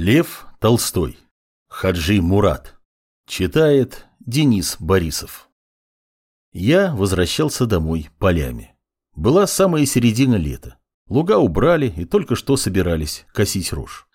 Лев Толстой. Хаджи Мурат. Читает Денис Борисов. Я возвращался домой полями. Была самая середина лета. Луга убрали и только что собирались косить рожь.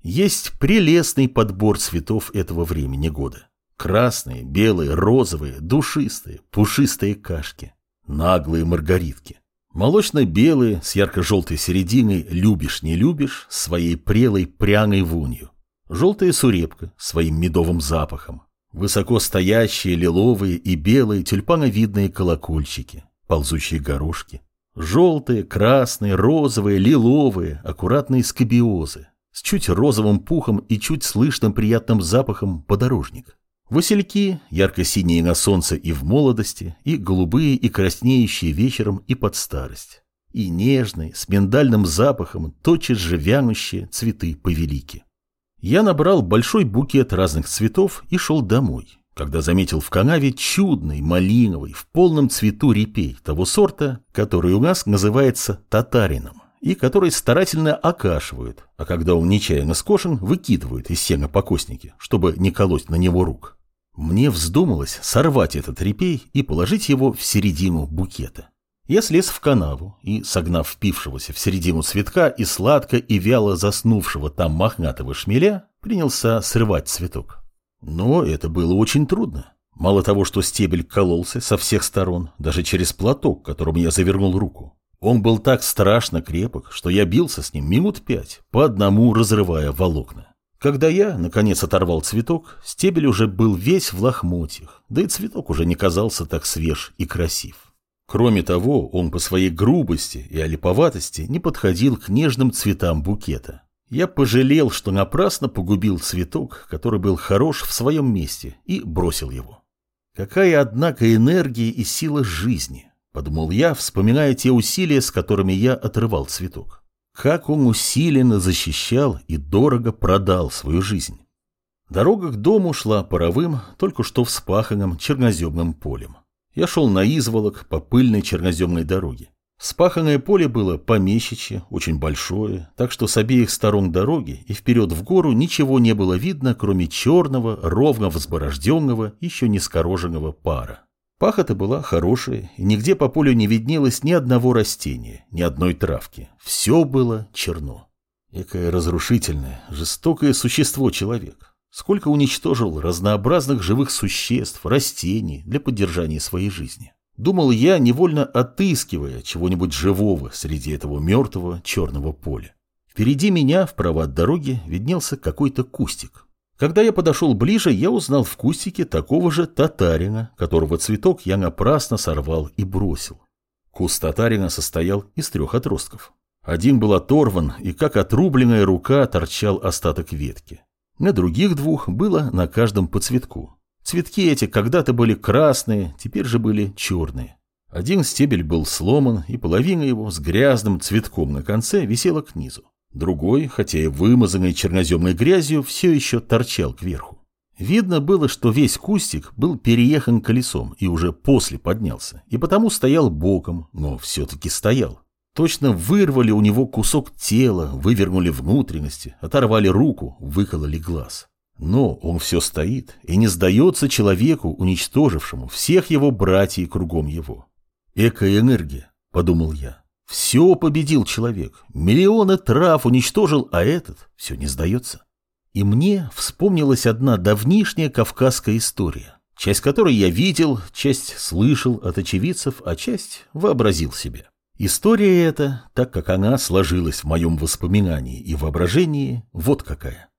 Есть прелестный подбор цветов этого времени года. Красные, белые, розовые, душистые, пушистые кашки, наглые маргаритки. Молочно-белые, с ярко-желтой серединой «любишь, не любишь» своей прелой пряной вунью. Желтая сурепка своим медовым запахом. Высоко стоящие лиловые и белые тюльпановидные колокольчики, ползущие горошки. Желтые, красные, розовые, лиловые, аккуратные скобиозы с чуть розовым пухом и чуть слышным приятным запахом подорожника. Васильки, ярко-синие на солнце и в молодости, и голубые и краснеющие вечером и под старость. И нежные, с миндальным запахом, тотчас же вянущие цветы повелики. Я набрал большой букет разных цветов и шел домой, когда заметил в канаве чудный, малиновый, в полном цвету репей того сорта, который у нас называется татарином, и который старательно окашивают, а когда он нечаянно скошен, выкидывают из сена покосники, чтобы не колоть на него рук. Мне вздумалось сорвать этот репей и положить его в середину букета. Я слез в канаву и, согнав впившегося в середину цветка и сладко и вяло заснувшего там мохнатого шмеля, принялся срывать цветок. Но это было очень трудно. Мало того, что стебель кололся со всех сторон, даже через платок, которым я завернул руку. Он был так страшно крепок, что я бился с ним минут пять, по одному разрывая волокна. Когда я, наконец, оторвал цветок, стебель уже был весь в лохмотьях, да и цветок уже не казался так свеж и красив. Кроме того, он по своей грубости и олиповатости не подходил к нежным цветам букета. Я пожалел, что напрасно погубил цветок, который был хорош в своем месте, и бросил его. Какая, однако, энергия и сила жизни, подумал я, вспоминая те усилия, с которыми я отрывал цветок. Как он усиленно защищал и дорого продал свою жизнь. Дорога к дому шла паровым, только что вспаханным черноземным полем. Я шел на изволок по пыльной черноземной дороге. Спаханное поле было помещичье, очень большое, так что с обеих сторон дороги и вперед в гору ничего не было видно, кроме черного, ровно взборожденного, еще не скороженного пара. Пахота была хорошая, и нигде по полю не виднелось ни одного растения, ни одной травки. Все было черно. Экое разрушительное, жестокое существо человек. Сколько уничтожил разнообразных живых существ, растений для поддержания своей жизни. Думал я, невольно отыскивая чего-нибудь живого среди этого мертвого черного поля. Впереди меня, вправо от дороги, виднелся какой-то кустик. Когда я подошел ближе, я узнал в кустике такого же татарина, которого цветок я напрасно сорвал и бросил. Куст татарина состоял из трех отростков. Один был оторван, и как отрубленная рука торчал остаток ветки. На других двух было на каждом по цветку. Цветки эти когда-то были красные, теперь же были черные. Один стебель был сломан, и половина его с грязным цветком на конце висела к низу. Другой, хотя и вымазанный черноземной грязью, все еще торчал кверху. Видно было, что весь кустик был переехан колесом и уже после поднялся, и потому стоял боком, но все-таки стоял. Точно вырвали у него кусок тела, вывернули внутренности, оторвали руку, выкололи глаз. Но он все стоит и не сдается человеку, уничтожившему всех его братьев кругом его. «Экоэнергия», — подумал я. Все победил человек, миллионы трав уничтожил, а этот все не сдается. И мне вспомнилась одна давнишняя кавказская история, часть которой я видел, часть слышал от очевидцев, а часть вообразил себе. История эта, так как она сложилась в моем воспоминании и воображении, вот какая.